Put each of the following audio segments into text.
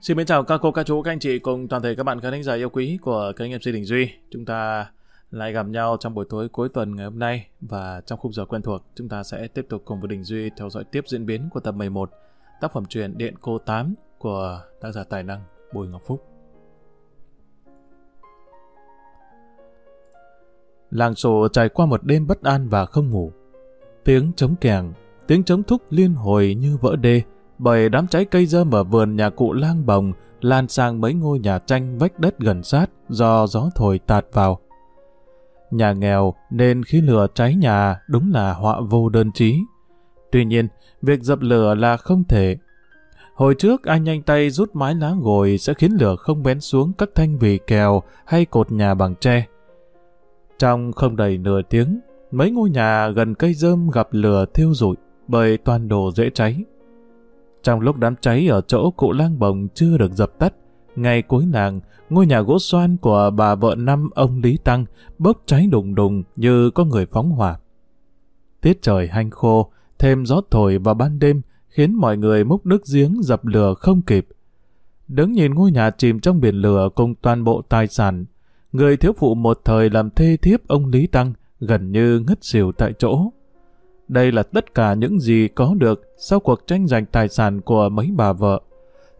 Xin mến chào các cô, các chú, các anh chị cùng toàn thể các bạn khán thính giả yêu quý của kênh MC Đình Duy. Chúng ta lại gặp nhau trong buổi tối cuối tuần ngày hôm nay và trong khung giờ quen thuộc chúng ta sẽ tiếp tục cùng với Đình Duy theo dõi tiếp diễn biến của tập 11 tác phẩm truyện Điện Cô 8 của tác giả tài năng Bùi Ngọc Phúc. Làng sổ trải qua một đêm bất an và không ngủ. Tiếng trống kèng, tiếng trống thúc liên hồi như vỡ đê, bởi đám cháy cây dơm ở vườn nhà cụ lang bồng lan sang mấy ngôi nhà tranh vách đất gần sát do gió thổi tạt vào. Nhà nghèo nên khi lửa cháy nhà đúng là họa vô đơn chí. Tuy nhiên, việc dập lửa là không thể. Hồi trước anh nhanh tay rút mái lá gồi sẽ khiến lửa không bén xuống các thanh vì kèo hay cột nhà bằng tre. Trong không đầy nửa tiếng, mấy ngôi nhà gần cây dơm gặp lửa thiêu rụi bởi toàn đồ dễ cháy. Trong lúc đám cháy ở chỗ cụ lang bồng chưa được dập tắt, ngày cuối làng, ngôi nhà gỗ xoan của bà vợ năm ông Lý Tăng bốc cháy đùng đùng như có người phóng hỏa. Tiết trời hanh khô, thêm gió thổi vào ban đêm khiến mọi người múc nước giếng dập lửa không kịp. Đứng nhìn ngôi nhà chìm trong biển lửa cùng toàn bộ tài sản, người thiếu phụ một thời làm thê thiếp ông Lý Tăng gần như ngất xỉu tại chỗ. Đây là tất cả những gì có được sau cuộc tranh giành tài sản của mấy bà vợ.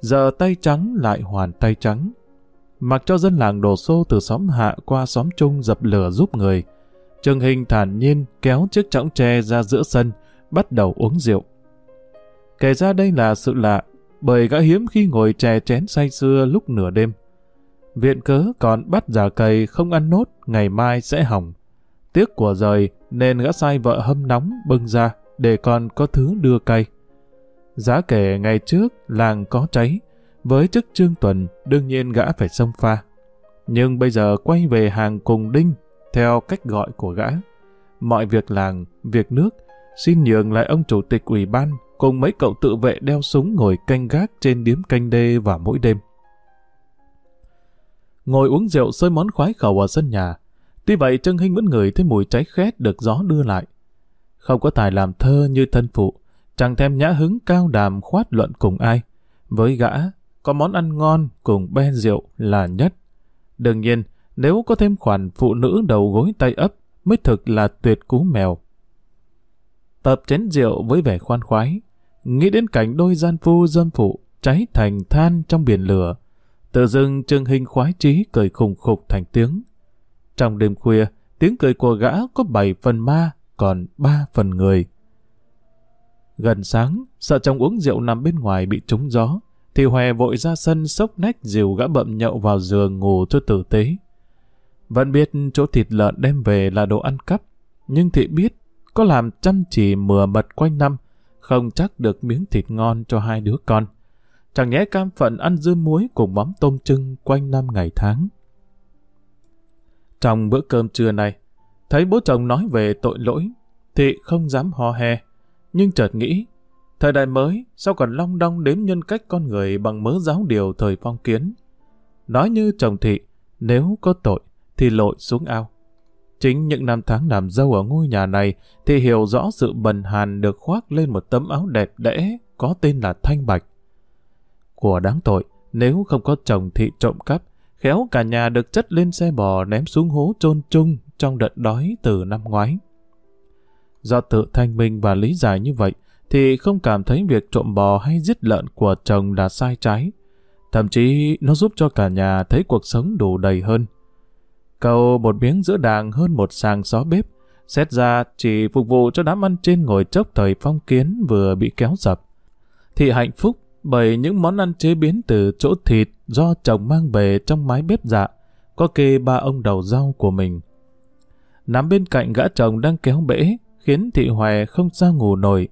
Giờ tay trắng lại hoàn tay trắng. Mặc cho dân làng đổ xô từ xóm hạ qua xóm trung dập lửa giúp người. Trương Hình thản nhiên kéo chiếc chõng tre ra giữa sân, bắt đầu uống rượu. Kể ra đây là sự lạ, bởi gã hiếm khi ngồi chè chén say sưa lúc nửa đêm. Viện cớ còn bắt giả cầy không ăn nốt, ngày mai sẽ hỏng. Tiếc của rời nên gã sai vợ hâm nóng bưng ra để còn có thứ đưa cay. Giá kể ngày trước làng có cháy, với chức trương tuần đương nhiên gã phải xông pha. Nhưng bây giờ quay về hàng cùng đinh theo cách gọi của gã. Mọi việc làng, việc nước xin nhường lại ông chủ tịch ủy ban cùng mấy cậu tự vệ đeo súng ngồi canh gác trên điếm canh đê vào mỗi đêm. Ngồi uống rượu xơi món khoái khẩu ở sân nhà, Tuy vậy Trân Hinh vẫn ngửi thấy mùi cháy khét được gió đưa lại. Không có tài làm thơ như thân phụ, chẳng thèm nhã hứng cao đàm khoát luận cùng ai. Với gã, có món ăn ngon cùng be rượu là nhất. Đương nhiên, nếu có thêm khoản phụ nữ đầu gối tay ấp, mới thực là tuyệt cú mèo. Tập chén rượu với vẻ khoan khoái, nghĩ đến cảnh đôi gian phu dâm phụ cháy thành than trong biển lửa. Tự dưng Trương hình khoái trí cười khùng khục thành tiếng. Trong đêm khuya, tiếng cười của gã có bảy phần ma, còn ba phần người. Gần sáng, sợ chồng uống rượu nằm bên ngoài bị trúng gió, thì Hòe vội ra sân sốc nách dìu gã bậm nhậu vào giường ngủ cho tử tế. Vẫn biết chỗ thịt lợn đem về là đồ ăn cắp, nhưng thị biết có làm chăm chỉ mừa mật quanh năm, không chắc được miếng thịt ngon cho hai đứa con. Chẳng nhẽ cam phận ăn dưa muối cùng mắm tôm trưng quanh năm ngày tháng. Trong bữa cơm trưa này, thấy bố chồng nói về tội lỗi, thì không dám ho he, nhưng chợt nghĩ, thời đại mới sao còn long đong đếm nhân cách con người bằng mớ giáo điều thời phong kiến. Nói như chồng thị, nếu có tội thì lội xuống ao. Chính những năm tháng làm dâu ở ngôi nhà này thì hiểu rõ sự bần hàn được khoác lên một tấm áo đẹp đẽ có tên là Thanh Bạch. Của đáng tội, nếu không có chồng thị trộm cắp, khéo cả nhà được chất lên xe bò ném xuống hố chôn chung trong đợt đói từ năm ngoái. Do tự thanh minh và lý giải như vậy, thì không cảm thấy việc trộm bò hay giết lợn của chồng là sai trái. Thậm chí nó giúp cho cả nhà thấy cuộc sống đủ đầy hơn. Cầu một miếng giữa đàng hơn một sàng xó bếp, xét ra chỉ phục vụ cho đám ăn trên ngồi chốc thời phong kiến vừa bị kéo dập. Thì hạnh phúc bởi những món ăn chế biến từ chỗ thịt do chồng mang về trong mái bếp dạ, có kê ba ông đầu rau của mình. Nằm bên cạnh gã chồng đang kéo bể, khiến thị Hòe không sao ngủ nổi.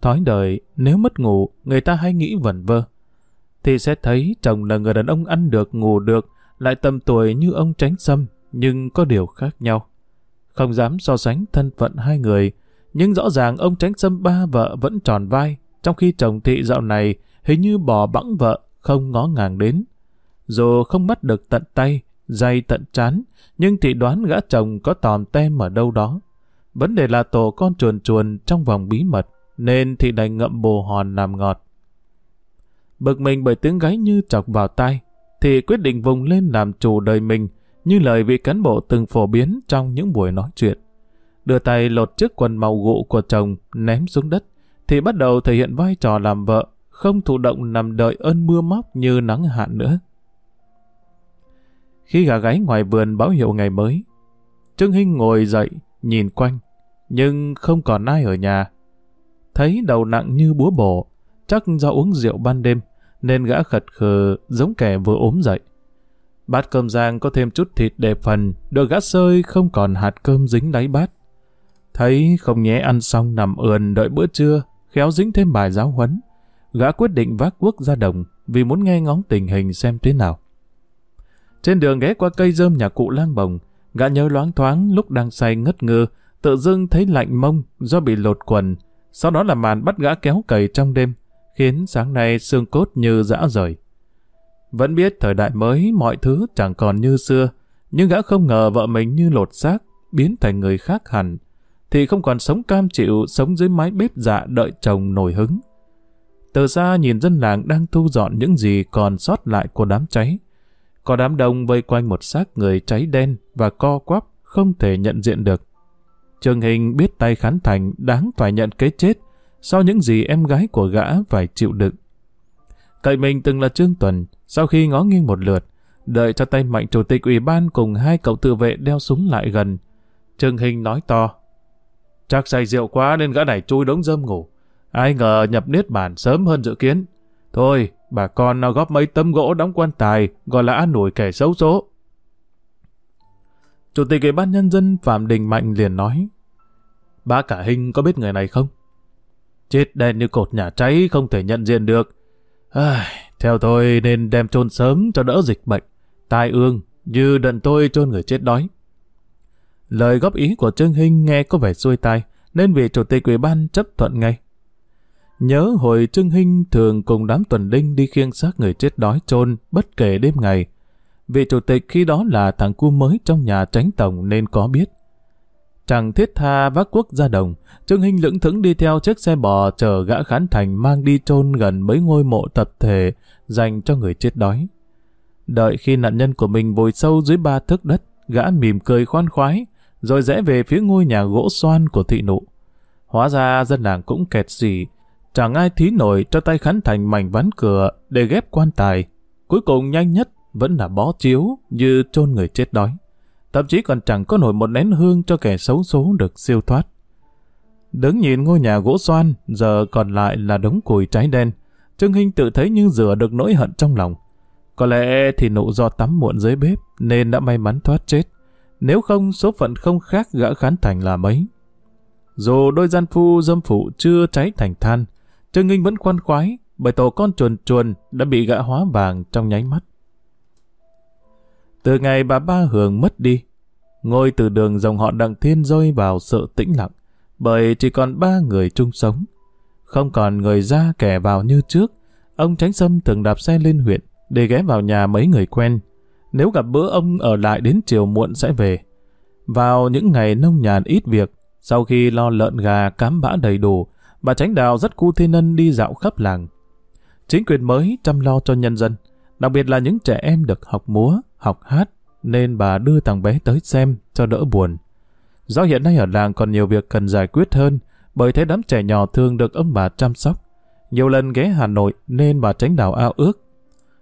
Thói đời, nếu mất ngủ, người ta hay nghĩ vẩn vơ. Thì sẽ thấy chồng là người đàn ông ăn được, ngủ được, lại tầm tuổi như ông tránh xâm, nhưng có điều khác nhau. Không dám so sánh thân phận hai người, nhưng rõ ràng ông tránh xâm ba vợ vẫn tròn vai, trong khi chồng thị dạo này hình như bò bẵng vợ, không ngó ngàng đến. Dù không bắt được tận tay, dày tận chán, nhưng thị đoán gã chồng có tòm tem ở đâu đó. Vấn đề là tổ con chuồn chuồn trong vòng bí mật, nên thị đành ngậm bồ hòn làm ngọt. bực mình bởi tiếng gáy như chọc vào tai, thì quyết định vùng lên làm chủ đời mình, như lời vị cán bộ từng phổ biến trong những buổi nói chuyện. Đưa tay lột chiếc quần màu gụ của chồng ném xuống đất, thì bắt đầu thể hiện vai trò làm vợ, không thụ động nằm đợi ơn mưa móc như nắng hạn nữa. Khi gà gáy ngoài vườn báo hiệu ngày mới, Trương Hinh ngồi dậy, nhìn quanh, nhưng không còn ai ở nhà. Thấy đầu nặng như búa bổ, chắc do uống rượu ban đêm, nên gã khật khờ giống kẻ vừa ốm dậy. Bát cơm rang có thêm chút thịt để phần, được gã sơi không còn hạt cơm dính đáy bát. Thấy không nhé ăn xong nằm ườn đợi bữa trưa, khéo dính thêm bài giáo huấn. Gã quyết định vác quốc ra đồng vì muốn nghe ngóng tình hình xem thế nào. Trên đường ghé qua cây rơm nhà cụ lang bồng, gã nhớ loáng thoáng lúc đang say ngất ngơ, tự dưng thấy lạnh mông do bị lột quần. Sau đó là màn bắt gã kéo cày trong đêm, khiến sáng nay xương cốt như dã rời. Vẫn biết thời đại mới mọi thứ chẳng còn như xưa, nhưng gã không ngờ vợ mình như lột xác, biến thành người khác hẳn, thì không còn sống cam chịu sống dưới mái bếp dạ đợi chồng nổi hứng. Từ xa nhìn dân làng đang thu dọn những gì còn sót lại của đám cháy. Có đám đông vây quanh một xác người cháy đen và co quắp không thể nhận diện được. Trường Hình biết tay Khán Thành đáng phải nhận cái chết sau những gì em gái của gã phải chịu đựng. Cậy mình từng là Trương Tuần, sau khi ngó nghiêng một lượt, đợi cho tay mạnh chủ tịch ủy ban cùng hai cậu tự vệ đeo súng lại gần. Trương Hình nói to, chắc say rượu quá nên gã này chui đống dơm ngủ. Ai ngờ nhập niết bàn sớm hơn dự kiến. Thôi, bà con nó góp mấy tấm gỗ đóng quan tài, gọi là an ủi kẻ xấu số. Chủ tịch ủy ban nhân dân Phạm Đình Mạnh liền nói, Bác cả Hinh có biết người này không? Chết đen như cột nhà cháy không thể nhận diện được. À, theo tôi nên đem chôn sớm cho đỡ dịch bệnh, tai ương, như đận tôi chôn người chết đói. Lời góp ý của Trương Hinh nghe có vẻ xuôi tai, nên vị chủ tịch ủy ban chấp thuận ngay. Nhớ hồi Trương Hinh thường cùng đám tuần linh đi khiêng xác người chết đói chôn bất kể đêm ngày. Vị chủ tịch khi đó là thằng cu mới trong nhà tránh tổng nên có biết. Chẳng thiết tha vác quốc ra đồng, Trương Hinh lững thững đi theo chiếc xe bò chở gã khán thành mang đi chôn gần mấy ngôi mộ tập thể dành cho người chết đói. Đợi khi nạn nhân của mình vùi sâu dưới ba thước đất, gã mỉm cười khoan khoái, rồi rẽ về phía ngôi nhà gỗ xoan của thị nụ. Hóa ra dân làng cũng kẹt gì, chẳng ai thí nổi cho tay khán thành mảnh ván cửa để ghép quan tài. Cuối cùng nhanh nhất vẫn là bó chiếu như chôn người chết đói. Thậm chí còn chẳng có nổi một nén hương cho kẻ xấu số được siêu thoát. Đứng nhìn ngôi nhà gỗ xoan, giờ còn lại là đống củi cháy đen. Trương Hinh tự thấy như rửa được nỗi hận trong lòng. Có lẽ thì nụ do tắm muộn dưới bếp nên đã may mắn thoát chết. Nếu không, số phận không khác gã khán thành là mấy. Dù đôi gian phu dâm phụ chưa cháy thành than, Trương Nghinh vẫn khoan khoái bởi tổ con chuồn chuồn đã bị gã hóa vàng trong nháy mắt. Từ ngày bà Ba Hường mất đi, ngôi từ đường dòng họ Đặng Thiên rơi vào sự tĩnh lặng, bởi chỉ còn ba người chung sống. Không còn người ra kẻ vào như trước, ông Tránh Sâm thường đạp xe lên huyện để ghé vào nhà mấy người quen. Nếu gặp bữa ông ở lại đến chiều muộn sẽ về. Vào những ngày nông nhàn ít việc, sau khi lo lợn gà cám bã đầy đủ, bà Tránh Đào rất cu thiên ân đi dạo khắp làng. Chính quyền mới chăm lo cho nhân dân, đặc biệt là những trẻ em được học múa, học hát, nên bà đưa thằng bé tới xem cho đỡ buồn. Do hiện nay ở làng còn nhiều việc cần giải quyết hơn, bởi thế đám trẻ nhỏ thường được ông bà chăm sóc. Nhiều lần ghé Hà Nội nên bà tránh đào ao ước.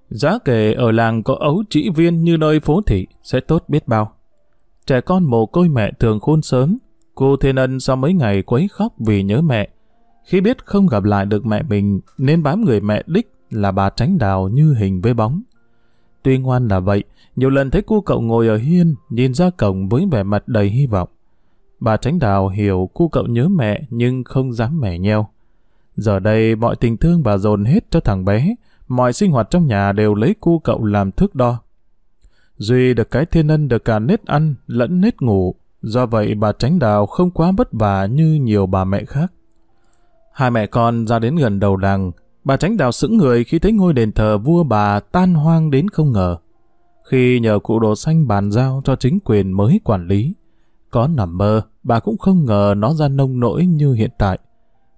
Giá kể ở làng có ấu trĩ viên như nơi phố thị sẽ tốt biết bao. Trẻ con mồ côi mẹ thường khôn sớm, cô Thiên Ân sau mấy ngày quấy khóc vì nhớ mẹ. Khi biết không gặp lại được mẹ mình nên bám người mẹ đích là bà tránh đào như hình với bóng. Tuy ngoan là vậy, nhiều lần thấy cô cậu ngồi ở hiên, nhìn ra cổng với vẻ mặt đầy hy vọng. Bà Tránh Đào hiểu cô cậu nhớ mẹ nhưng không dám mẻ nheo. Giờ đây mọi tình thương bà dồn hết cho thằng bé, mọi sinh hoạt trong nhà đều lấy cô cậu làm thước đo. Duy được cái thiên ân được cả nết ăn lẫn nết ngủ, do vậy bà Tránh Đào không quá vất vả như nhiều bà mẹ khác. Hai mẹ con ra đến gần đầu làng, bà Tránh Đào sững người khi thấy ngôi đền thờ vua bà tan hoang đến không ngờ. Khi nhờ cụ đồ xanh bàn giao cho chính quyền mới quản lý, có nằm mơ, bà cũng không ngờ nó ra nông nỗi như hiện tại.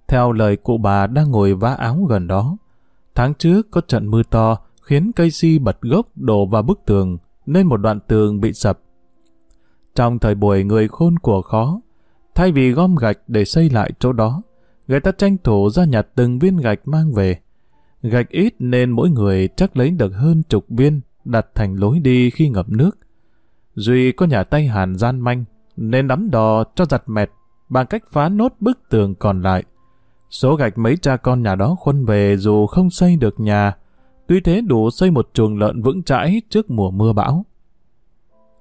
Theo lời cụ bà đang ngồi vá áo gần đó, Tháng trước có trận mưa to khiến cây si bật gốc đổ vào bức tường nên một đoạn tường bị sập. Trong thời buổi người khôn của khó, thay vì gom gạch để xây lại chỗ đó, người ta tranh thủ ra nhặt từng viên gạch mang về. Gạch ít nên mỗi người chắc lấy được hơn chục viên đặt thành lối đi khi ngập nước. Duy có nhà tay hàn gian manh nên nắm đò cho giặt mẹt bằng cách phá nốt bức tường còn lại. Số gạch mấy cha con nhà đó khuân về dù không xây được nhà, tuy thế đủ xây một chuồng lợn vững chãi trước mùa mưa bão.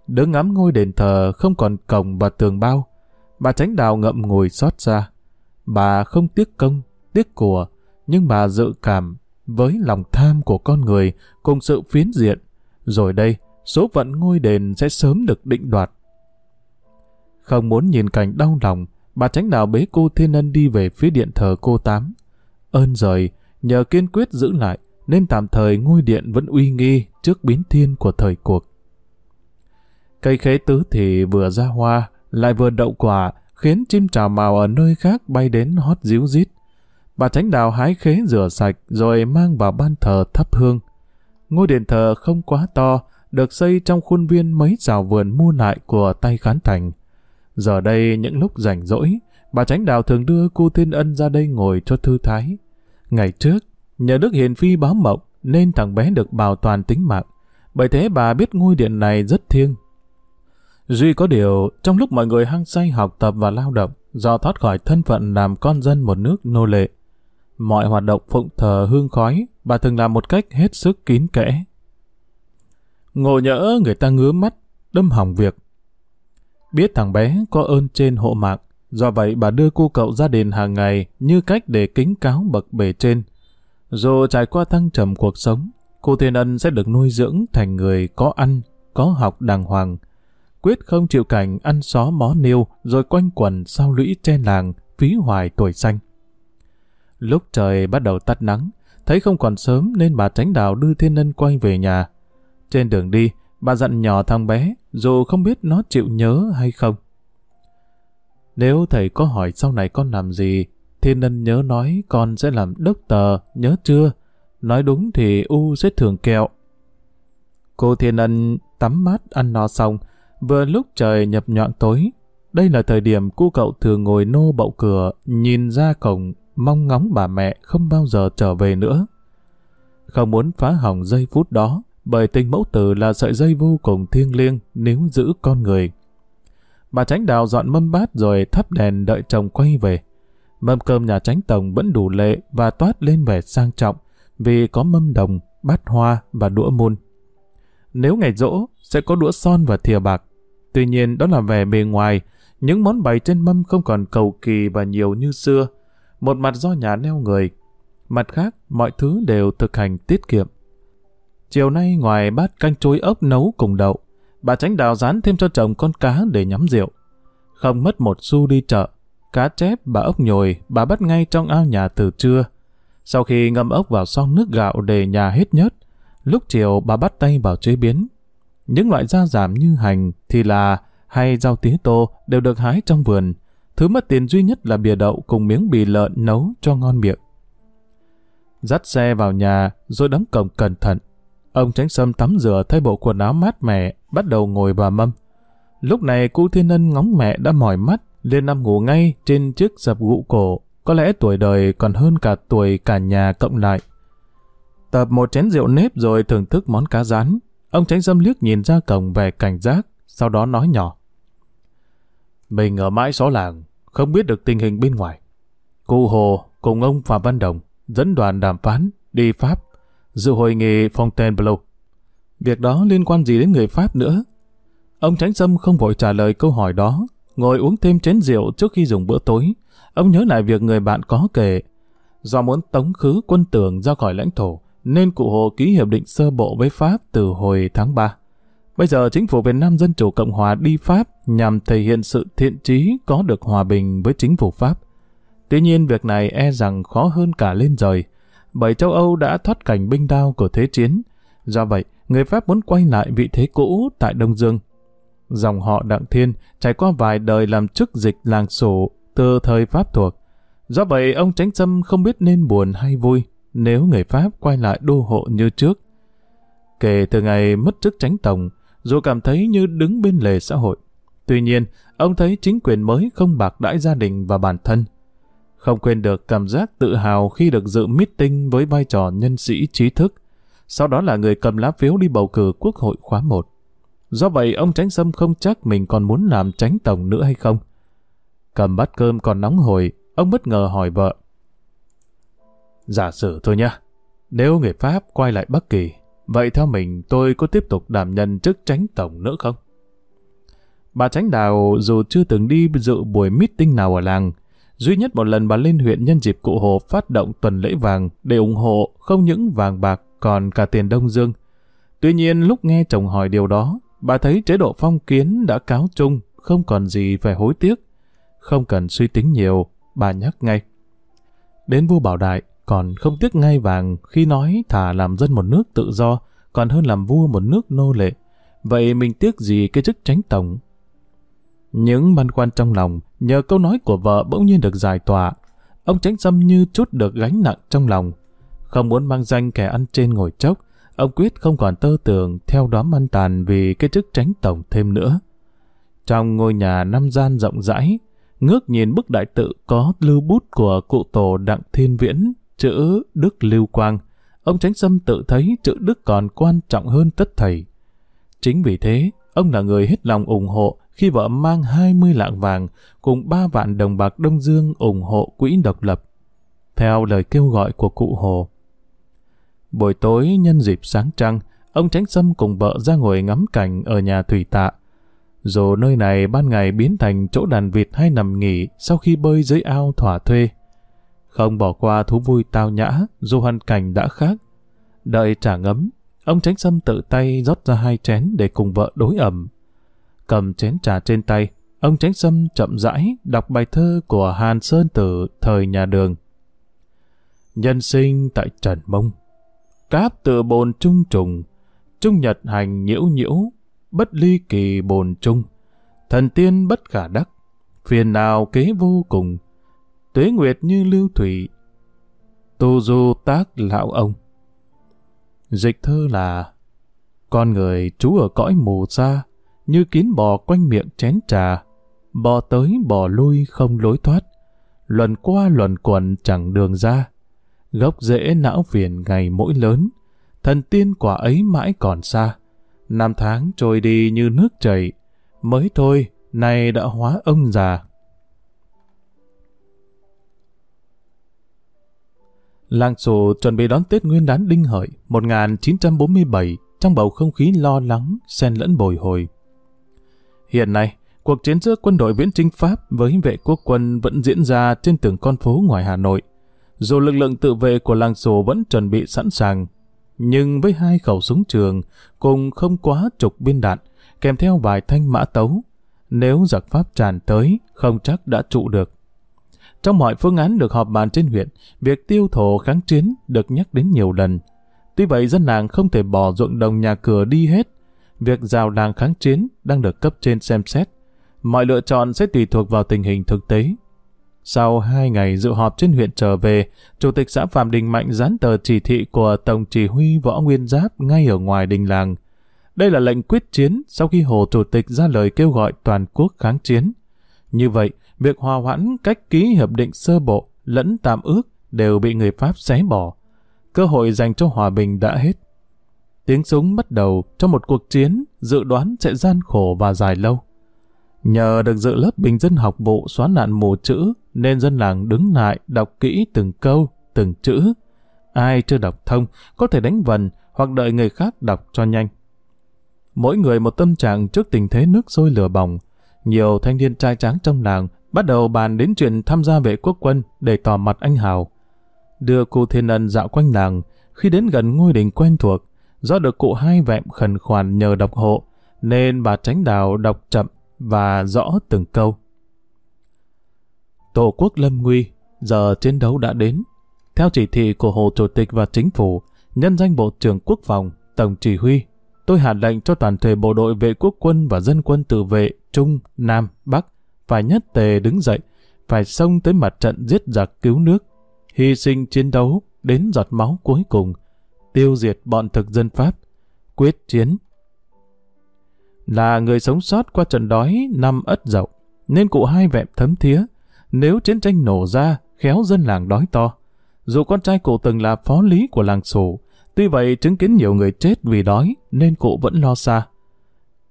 Đứng ngắm ngôi đền thờ không còn cổng và tường bao, bà tránh đào ngậm ngùi xót xa. Bà không tiếc công, tiếc của, nhưng bà dự cảm với lòng tham của con người cùng sự phiến diện. Rồi đây, số phận ngôi đền sẽ sớm được định đoạt. Không muốn nhìn cảnh đau lòng, bà tránh đạo bế cô Thiên Ân đi về phía điện thờ cô Tám. Ơn rời, nhờ kiên quyết giữ lại, nên tạm thời ngôi điện vẫn uy nghi trước biến thiên của thời cuộc. Cây khế tứ thì vừa ra hoa, lại vừa đậu quả, khiến chim trà màu ở nơi khác bay đến hót díu rít. Bà tránh đào hái khế rửa sạch rồi mang vào ban thờ thắp hương. Ngôi điện thờ không quá to, được xây trong khuôn viên mấy rào vườn mua lại của tay khán thành. Giờ đây những lúc rảnh rỗi, bà tránh đào thường đưa cô Thiên Ân ra đây ngồi cho thư thái. Ngày trước, nhờ Đức Hiền Phi báo mộng nên thằng bé được bảo toàn tính mạng. Bởi thế bà biết ngôi điện này rất thiêng. Duy có điều, trong lúc mọi người hăng say học tập và lao động, do thoát khỏi thân phận làm con dân một nước nô lệ, mọi hoạt động phụng thờ hương khói, bà thường làm một cách hết sức kín kẽ. Ngộ nhỡ người ta ngứa mắt, đâm hỏng việc. Biết thằng bé có ơn trên hộ mạng, do vậy bà đưa cô cậu ra đền hàng ngày như cách để kính cáo bậc bề trên. Dù trải qua thăng trầm cuộc sống, cô Thiên Ân sẽ được nuôi dưỡng thành người có ăn, có học đàng hoàng, quyết không chịu cảnh ăn xó mó niêu rồi quanh quần sau lũy trên làng, phí hoài tuổi xanh. Lúc trời bắt đầu tắt nắng, thấy không còn sớm nên bà tránh đào đưa Thiên Ân quay về nhà. Trên đường đi, bà dặn nhỏ thằng bé, dù không biết nó chịu nhớ hay không. Nếu thầy có hỏi sau này con làm gì, Thiên Ân nhớ nói con sẽ làm đốc tờ, nhớ chưa? Nói đúng thì U sẽ thường kẹo. Cô Thiên Ân tắm mát ăn no xong, vừa lúc trời nhập nhọn tối. Đây là thời điểm cu cậu thường ngồi nô bậu cửa, nhìn ra cổng, mong ngóng bà mẹ không bao giờ trở về nữa. Không muốn phá hỏng giây phút đó, bởi tình mẫu tử là sợi dây vô cùng thiêng liêng nếu giữ con người. Bà tránh đào dọn mâm bát rồi thắp đèn đợi chồng quay về. Mâm cơm nhà tránh tổng vẫn đủ lệ và toát lên vẻ sang trọng vì có mâm đồng, bát hoa và đũa môn. Nếu ngày rỗ, sẽ có đũa son và thìa bạc. Tuy nhiên đó là vẻ bề ngoài, những món bày trên mâm không còn cầu kỳ và nhiều như xưa. Một mặt do nhà neo người, mặt khác mọi thứ đều thực hành tiết kiệm. Chiều nay ngoài bát canh chuối ốc nấu cùng đậu, bà tránh đào rán thêm cho chồng con cá để nhắm rượu. Không mất một xu đi chợ, cá chép bà ốc nhồi bà bắt ngay trong ao nhà từ trưa. Sau khi ngâm ốc vào xong nước gạo để nhà hết nhớt, lúc chiều bà bắt tay vào chế biến. Những loại da giảm như hành, thì là hay rau tía tô đều được hái trong vườn. Thứ mất tiền duy nhất là bìa đậu cùng miếng bì lợn nấu cho ngon miệng. Dắt xe vào nhà rồi đóng cổng cẩn thận. Ông Tránh Sâm tắm rửa thay bộ quần áo mát mẻ, bắt đầu ngồi vào mâm. Lúc này cụ Thiên Ân ngóng mẹ đã mỏi mắt, lên nằm ngủ ngay trên chiếc dập gụ cổ. Có lẽ tuổi đời còn hơn cả tuổi cả nhà cộng lại. Tập một chén rượu nếp rồi thưởng thức món cá rán. Ông Tránh dâm liếc nhìn ra cổng về cảnh giác, sau đó nói nhỏ. Mình ở mãi xó làng, không biết được tình hình bên ngoài. Cụ Hồ cùng ông Phạm Văn Đồng dẫn đoàn đàm phán đi Pháp dự hội nghị Fontainebleau. Việc đó liên quan gì đến người Pháp nữa? Ông Tránh Sâm không vội trả lời câu hỏi đó, ngồi uống thêm chén rượu trước khi dùng bữa tối. Ông nhớ lại việc người bạn có kể. Do muốn tống khứ quân tưởng ra khỏi lãnh thổ, nên cụ Hồ ký hiệp định sơ bộ với Pháp từ hồi tháng 3. Bây giờ chính phủ Việt Nam Dân Chủ Cộng Hòa đi Pháp nhằm thể hiện sự thiện trí có được hòa bình với chính phủ Pháp. Tuy nhiên việc này e rằng khó hơn cả lên rời, bởi châu Âu đã thoát cảnh binh đao của thế chiến. Do vậy, người Pháp muốn quay lại vị thế cũ tại Đông Dương. Dòng họ Đặng Thiên trải qua vài đời làm chức dịch làng sổ từ thời Pháp thuộc. Do vậy, ông Tránh Sâm không biết nên buồn hay vui nếu người Pháp quay lại đô hộ như trước. Kể từ ngày mất chức tránh tổng, dù cảm thấy như đứng bên lề xã hội. Tuy nhiên, ông thấy chính quyền mới không bạc đãi gia đình và bản thân. Không quên được cảm giác tự hào khi được dự meeting với vai trò nhân sĩ trí thức, sau đó là người cầm lá phiếu đi bầu cử quốc hội khóa 1. Do vậy, ông Tránh Sâm không chắc mình còn muốn làm tránh tổng nữa hay không. Cầm bát cơm còn nóng hổi, ông bất ngờ hỏi vợ. Giả sử thôi nha, nếu người Pháp quay lại Bắc Kỳ, vậy theo mình tôi có tiếp tục đảm nhận chức tránh tổng nữa không? Bà Tránh Đào dù chưa từng đi dự buổi meeting nào ở làng, duy nhất một lần bà lên huyện nhân dịp cụ Hồ phát động tuần lễ vàng để ủng hộ không những vàng bạc còn cả tiền Đông Dương. Tuy nhiên lúc nghe chồng hỏi điều đó, bà thấy chế độ phong kiến đã cáo chung, không còn gì phải hối tiếc. Không cần suy tính nhiều, bà nhắc ngay. Đến vua Bảo Đại, còn không tiếc ngay vàng khi nói thả làm dân một nước tự do, còn hơn làm vua một nước nô lệ. Vậy mình tiếc gì cái chức tránh tổng? Những băn khoăn trong lòng, nhờ câu nói của vợ bỗng nhiên được giải tỏa. Ông tránh xâm như chút được gánh nặng trong lòng. Không muốn mang danh kẻ ăn trên ngồi chốc, ông quyết không còn tơ tưởng theo đó ăn tàn vì cái chức tránh tổng thêm nữa. Trong ngôi nhà năm gian rộng rãi, ngước nhìn bức đại tự có lưu bút của cụ tổ Đặng Thiên Viễn, chữ Đức Lưu Quang. Ông Tránh Sâm tự thấy chữ Đức còn quan trọng hơn tất thầy. Chính vì thế, ông là người hết lòng ủng hộ khi vợ mang 20 lạng vàng cùng 3 vạn đồng bạc Đông Dương ủng hộ quỹ độc lập. Theo lời kêu gọi của cụ Hồ. Buổi tối nhân dịp sáng trăng, ông Tránh Sâm cùng vợ ra ngồi ngắm cảnh ở nhà thủy tạ. Dù nơi này ban ngày biến thành chỗ đàn vịt hay nằm nghỉ sau khi bơi dưới ao thỏa thuê. Không bỏ qua thú vui tao nhã dù hoàn cảnh đã khác. Đợi trả ngấm, ông Tránh Sâm tự tay rót ra hai chén để cùng vợ đối ẩm. Cầm chén trà trên tay, ông Tránh Sâm chậm rãi đọc bài thơ của Hàn Sơn Tử thời nhà đường. Nhân sinh tại Trần Mông Cáp tự bồn trung trùng, trung nhật hành nhiễu nhiễu, bất ly kỳ bồn trung, thần tiên bất khả đắc, phiền nào kế vô cùng, tuế nguyệt như lưu thủy, tu du tác lão ông. Dịch thơ là Con người trú ở cõi mù xa, như kiến bò quanh miệng chén trà, bò tới bò lui không lối thoát, luẩn qua luẩn quẩn chẳng đường ra gốc rễ não phiền ngày mỗi lớn, thần tiên quả ấy mãi còn xa. Năm tháng trôi đi như nước chảy, mới thôi, nay đã hóa ông già. Làng Sổ chuẩn bị đón Tết Nguyên đán Đinh Hợi 1947 trong bầu không khí lo lắng, xen lẫn bồi hồi. Hiện nay, cuộc chiến giữa quân đội viễn trinh Pháp với vệ quốc quân vẫn diễn ra trên từng con phố ngoài Hà Nội dù lực lượng tự vệ của làng sổ vẫn chuẩn bị sẵn sàng, nhưng với hai khẩu súng trường cùng không quá chục viên đạn, kèm theo vài thanh mã tấu, nếu giặc Pháp tràn tới, không chắc đã trụ được. Trong mọi phương án được họp bàn trên huyện, việc tiêu thổ kháng chiến được nhắc đến nhiều lần. Tuy vậy dân làng không thể bỏ ruộng đồng nhà cửa đi hết. Việc rào làng kháng chiến đang được cấp trên xem xét. Mọi lựa chọn sẽ tùy thuộc vào tình hình thực tế sau hai ngày dự họp trên huyện trở về, Chủ tịch xã Phạm Đình Mạnh dán tờ chỉ thị của Tổng chỉ huy Võ Nguyên Giáp ngay ở ngoài đình làng. Đây là lệnh quyết chiến sau khi Hồ Chủ tịch ra lời kêu gọi toàn quốc kháng chiến. Như vậy, việc hòa hoãn cách ký hiệp định sơ bộ lẫn tạm ước đều bị người Pháp xé bỏ. Cơ hội dành cho hòa bình đã hết. Tiếng súng bắt đầu cho một cuộc chiến dự đoán sẽ gian khổ và dài lâu. Nhờ được dự lớp bình dân học vụ xóa nạn mù chữ, nên dân làng đứng lại đọc kỹ từng câu, từng chữ. Ai chưa đọc thông, có thể đánh vần hoặc đợi người khác đọc cho nhanh. Mỗi người một tâm trạng trước tình thế nước sôi lửa bỏng. Nhiều thanh niên trai tráng trong làng bắt đầu bàn đến chuyện tham gia vệ quốc quân để tỏ mặt anh hào. Đưa cô Thiên Ân dạo quanh làng, khi đến gần ngôi đình quen thuộc, do được cụ hai vẹm khẩn khoản nhờ đọc hộ, nên bà tránh đào đọc chậm và rõ từng câu. Tổ quốc lâm nguy, giờ chiến đấu đã đến. Theo chỉ thị của Hồ Chủ tịch và Chính phủ, nhân danh Bộ trưởng Quốc phòng, Tổng chỉ huy, tôi hạ lệnh cho toàn thể bộ đội vệ quốc quân và dân quân tự vệ Trung, Nam, Bắc phải nhất tề đứng dậy, phải xông tới mặt trận giết giặc cứu nước, hy sinh chiến đấu đến giọt máu cuối cùng, tiêu diệt bọn thực dân Pháp, quyết chiến. Là người sống sót qua trận đói năm ất dậu, nên cụ hai vẹm thấm thía, nếu chiến tranh nổ ra, khéo dân làng đói to. Dù con trai cụ từng là phó lý của làng sổ, tuy vậy chứng kiến nhiều người chết vì đói nên cụ vẫn lo xa.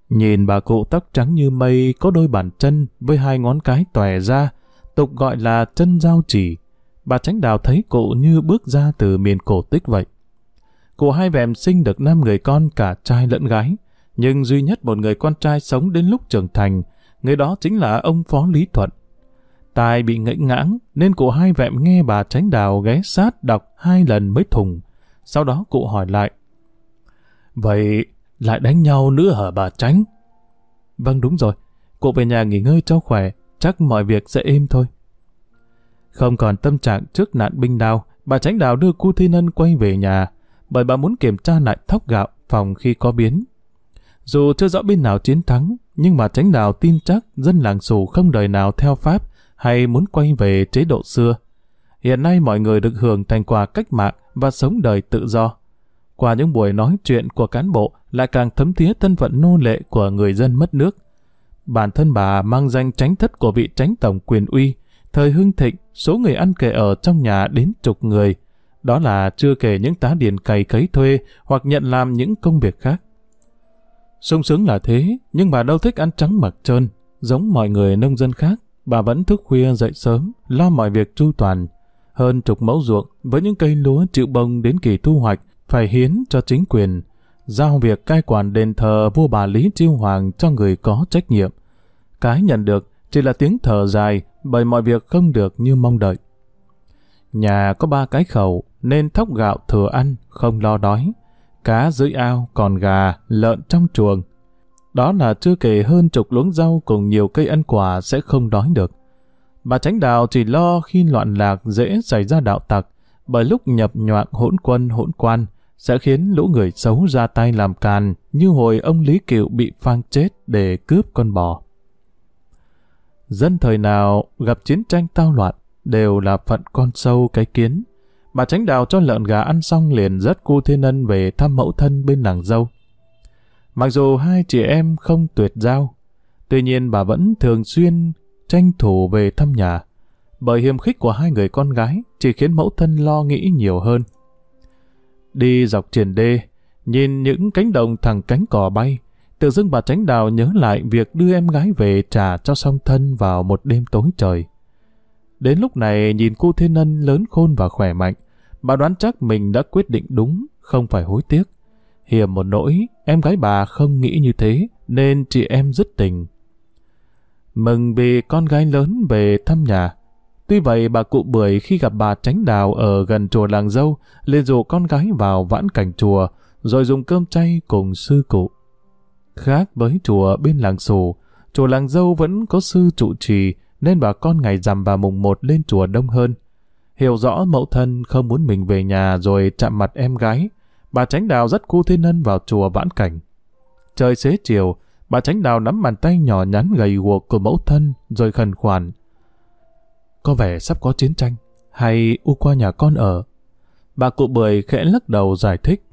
Nhìn bà cụ tóc trắng như mây có đôi bàn chân với hai ngón cái tòe ra, tục gọi là chân dao chỉ. Bà tránh đào thấy cụ như bước ra từ miền cổ tích vậy. Cụ hai vẹm sinh được năm người con cả trai lẫn gái, nhưng duy nhất một người con trai sống đến lúc trưởng thành, người đó chính là ông Phó Lý Thuận. tài bị ngẫy ngãng nên cụ hai vẹm nghe bà tránh đào ghé sát đọc hai lần mới thùng. Sau đó cụ hỏi lại. Vậy lại đánh nhau nữa hả bà tránh? Vâng đúng rồi, cụ về nhà nghỉ ngơi cho khỏe, chắc mọi việc sẽ êm thôi. Không còn tâm trạng trước nạn binh đao, bà tránh đào đưa cu Thi Nân quay về nhà, bởi bà muốn kiểm tra lại thóc gạo phòng khi có biến. Dù chưa rõ bên nào chiến thắng, nhưng bà tránh đào tin chắc dân làng xù không đời nào theo Pháp hay muốn quay về chế độ xưa. Hiện nay mọi người được hưởng thành quả cách mạng và sống đời tự do. Qua những buổi nói chuyện của cán bộ lại càng thấm thía thân phận nô lệ của người dân mất nước. Bản thân bà mang danh tránh thất của vị tránh tổng quyền uy, thời hưng thịnh, số người ăn kệ ở trong nhà đến chục người. Đó là chưa kể những tá điền cày cấy thuê hoặc nhận làm những công việc khác. sung sướng là thế, nhưng bà đâu thích ăn trắng mặc trơn, giống mọi người nông dân khác. Bà vẫn thức khuya dậy sớm, lo mọi việc chu toàn. Hơn chục mẫu ruộng với những cây lúa chịu bông đến kỳ thu hoạch phải hiến cho chính quyền, giao việc cai quản đền thờ vua bà Lý Chiêu Hoàng cho người có trách nhiệm. Cái nhận được chỉ là tiếng thở dài bởi mọi việc không được như mong đợi. Nhà có ba cái khẩu nên thóc gạo thừa ăn, không lo đói. Cá dưới ao, còn gà, lợn trong chuồng. Đó là chưa kể hơn chục luống rau cùng nhiều cây ăn quả sẽ không đói được. Bà Tránh Đào chỉ lo khi loạn lạc dễ xảy ra đạo tặc, bởi lúc nhập nhoạng hỗn quân hỗn quan, sẽ khiến lũ người xấu ra tay làm càn như hồi ông Lý Kiệu bị phang chết để cướp con bò. Dân thời nào gặp chiến tranh tao loạn đều là phận con sâu cái kiến. Bà tránh đào cho lợn gà ăn xong liền dắt cô Thiên Ân về thăm mẫu thân bên nàng dâu. Mặc dù hai chị em không tuyệt giao, tuy nhiên bà vẫn thường xuyên tranh thủ về thăm nhà, bởi hiềm khích của hai người con gái chỉ khiến mẫu thân lo nghĩ nhiều hơn. Đi dọc triển đê, nhìn những cánh đồng thẳng cánh cỏ bay, tự dưng bà tránh đào nhớ lại việc đưa em gái về trả cho song thân vào một đêm tối trời. Đến lúc này nhìn cô Thiên Ân lớn khôn và khỏe mạnh, bà đoán chắc mình đã quyết định đúng, không phải hối tiếc. Hiểm một nỗi, em gái bà không nghĩ như thế, nên chị em dứt tình. Mừng vì con gái lớn về thăm nhà, Tuy vậy bà cụ bưởi khi gặp bà tránh đào ở gần chùa làng dâu, liền dụ con gái vào vãn cảnh chùa, rồi dùng cơm chay cùng sư cụ. Khác với chùa bên làng sù chùa làng dâu vẫn có sư trụ trì, nên bà con ngày rằm và mùng một lên chùa đông hơn. Hiểu rõ mẫu thân không muốn mình về nhà rồi chạm mặt em gái, bà tránh đào rất cu Thiên Ân vào chùa vãn cảnh. Trời xế chiều, bà tránh đào nắm bàn tay nhỏ nhắn gầy guộc của mẫu thân rồi khẩn khoản. Có vẻ sắp có chiến tranh, hay u qua nhà con ở. Bà cụ bưởi khẽ lắc đầu giải thích.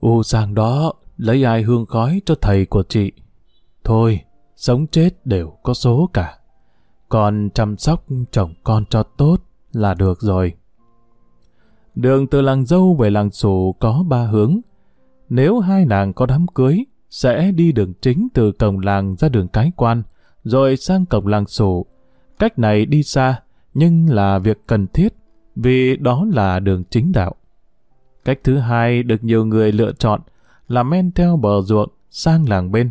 U sang đó, lấy ai hương khói cho thầy của chị. Thôi, sống chết đều có số cả. Còn chăm sóc chồng con cho tốt là được rồi. Đường từ làng dâu về làng sủ có ba hướng. Nếu hai nàng có đám cưới, sẽ đi đường chính từ cổng làng ra đường cái quan, rồi sang cổng làng sủ, Cách này đi xa, nhưng là việc cần thiết, vì đó là đường chính đạo. Cách thứ hai được nhiều người lựa chọn là men theo bờ ruộng sang làng bên.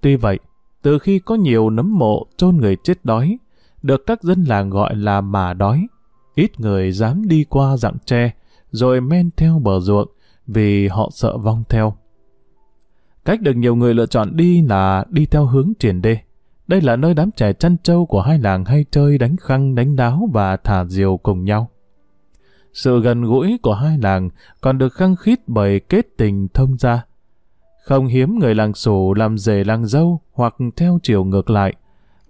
Tuy vậy, từ khi có nhiều nấm mộ chôn người chết đói, được các dân làng gọi là mà đói, ít người dám đi qua dặng tre, rồi men theo bờ ruộng vì họ sợ vong theo. Cách được nhiều người lựa chọn đi là đi theo hướng triển đê. Đây là nơi đám trẻ chăn trâu của hai làng hay chơi đánh khăn, đánh đáo và thả diều cùng nhau. Sự gần gũi của hai làng còn được khăng khít bởi kết tình thông gia. Không hiếm người làng sủ làm rể làng dâu hoặc theo chiều ngược lại.